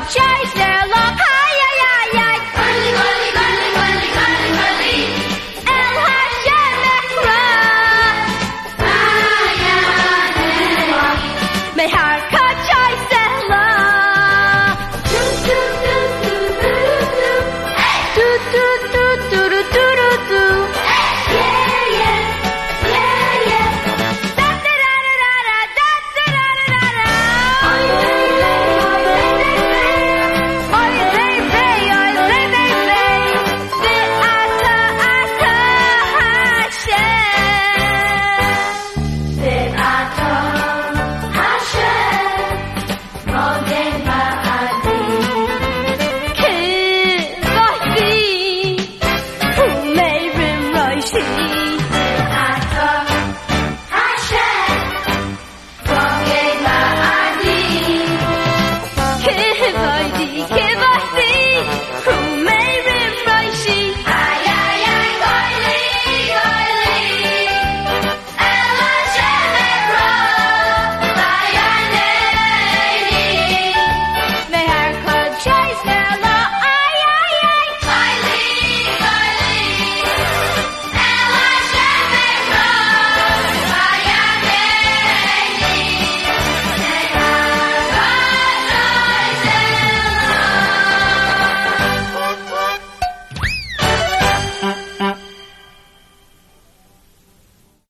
chase their